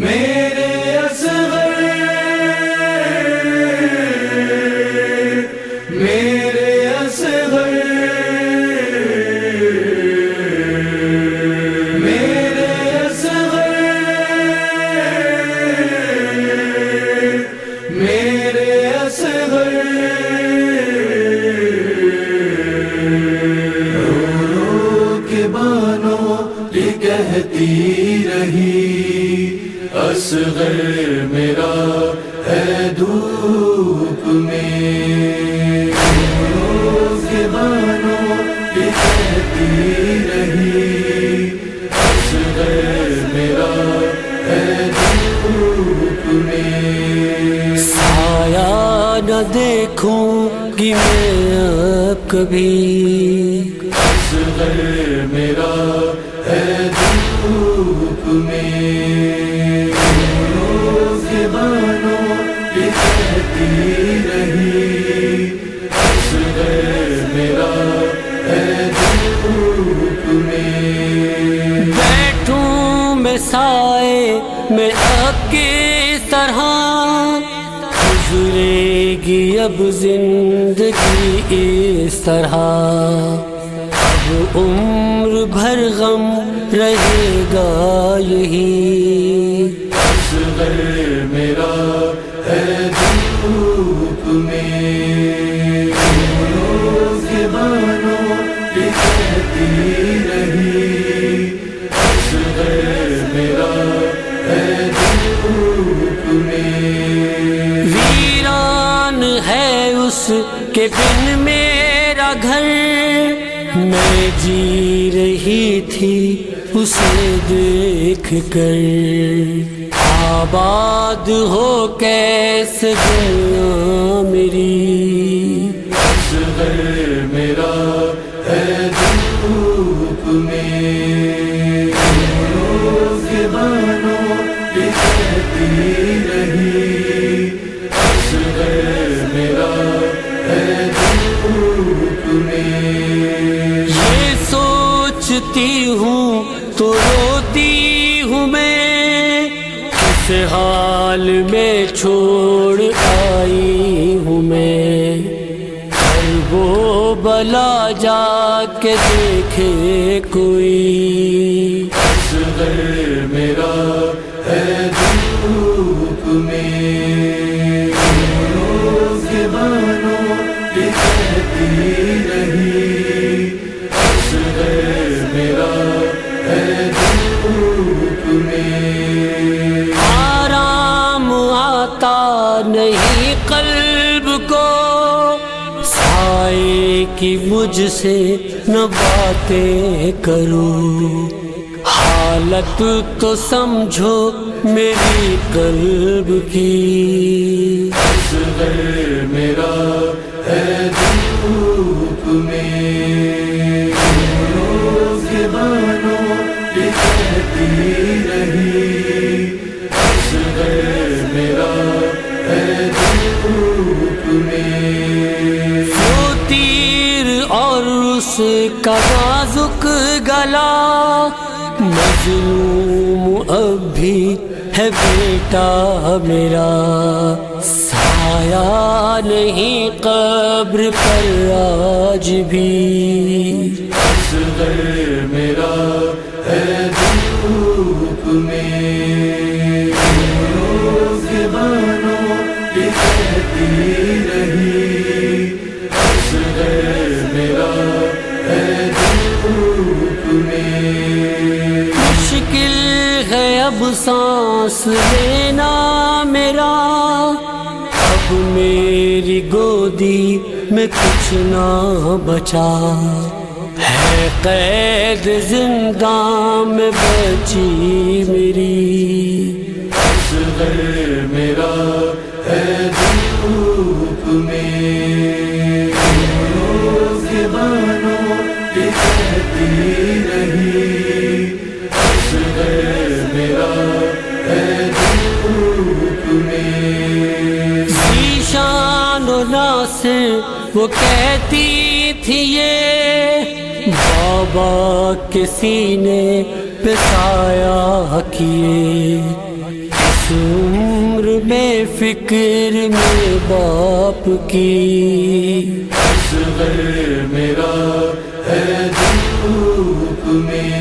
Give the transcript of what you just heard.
میں اصغر میرا ہے دھوپ میں رو کے بانو یہ کہتی رہی اصغر میرا ہے دھوپ میں سایہ نہ دیکھوں گی میں اب کبھی اصغر میرا ہے دھوپ میں میرا ہے بیٹھوں میں سائے میں اب کس طرح۔ گزرے گی اب زندگی اس طرح۔ اب عمر بھر غم رہے گا یہی۔ اس کے بن میرا گھر میں جی رہی تھی، اسے دیکھ کر۔ آباد ہو کیسے میری۔ میرا میں کس حال میں چھوڑ آئی ہوں میں۔ ہر وہ بلا جا کے دیکھے کوئی۔ اصغر میرا ہے دھوپ میں۔ روز نہیں قلب کو۔ سائے کی مجھ سے نہ باتیں کروں۔ حالت تو سمجھو میری قلب کی۔ میرا ہے کا نازک گلا۔ مظلوم اب بھی ہے بیٹا میرا۔ سایہ نہیں قبر پر آج بھی۔ سانس لینا میرا، اب میری گودی میں کچھ نہ بچا۔ ہے قید زندان میں بچی میری۔ میرا ہے دھوپ میں۔ سنا سے وہ کہتی تھی یہ۔ بابا کسی نے پسایا کیے عمر میں فکر میں باپ کی۔ میرا ہے دھوپ میں۔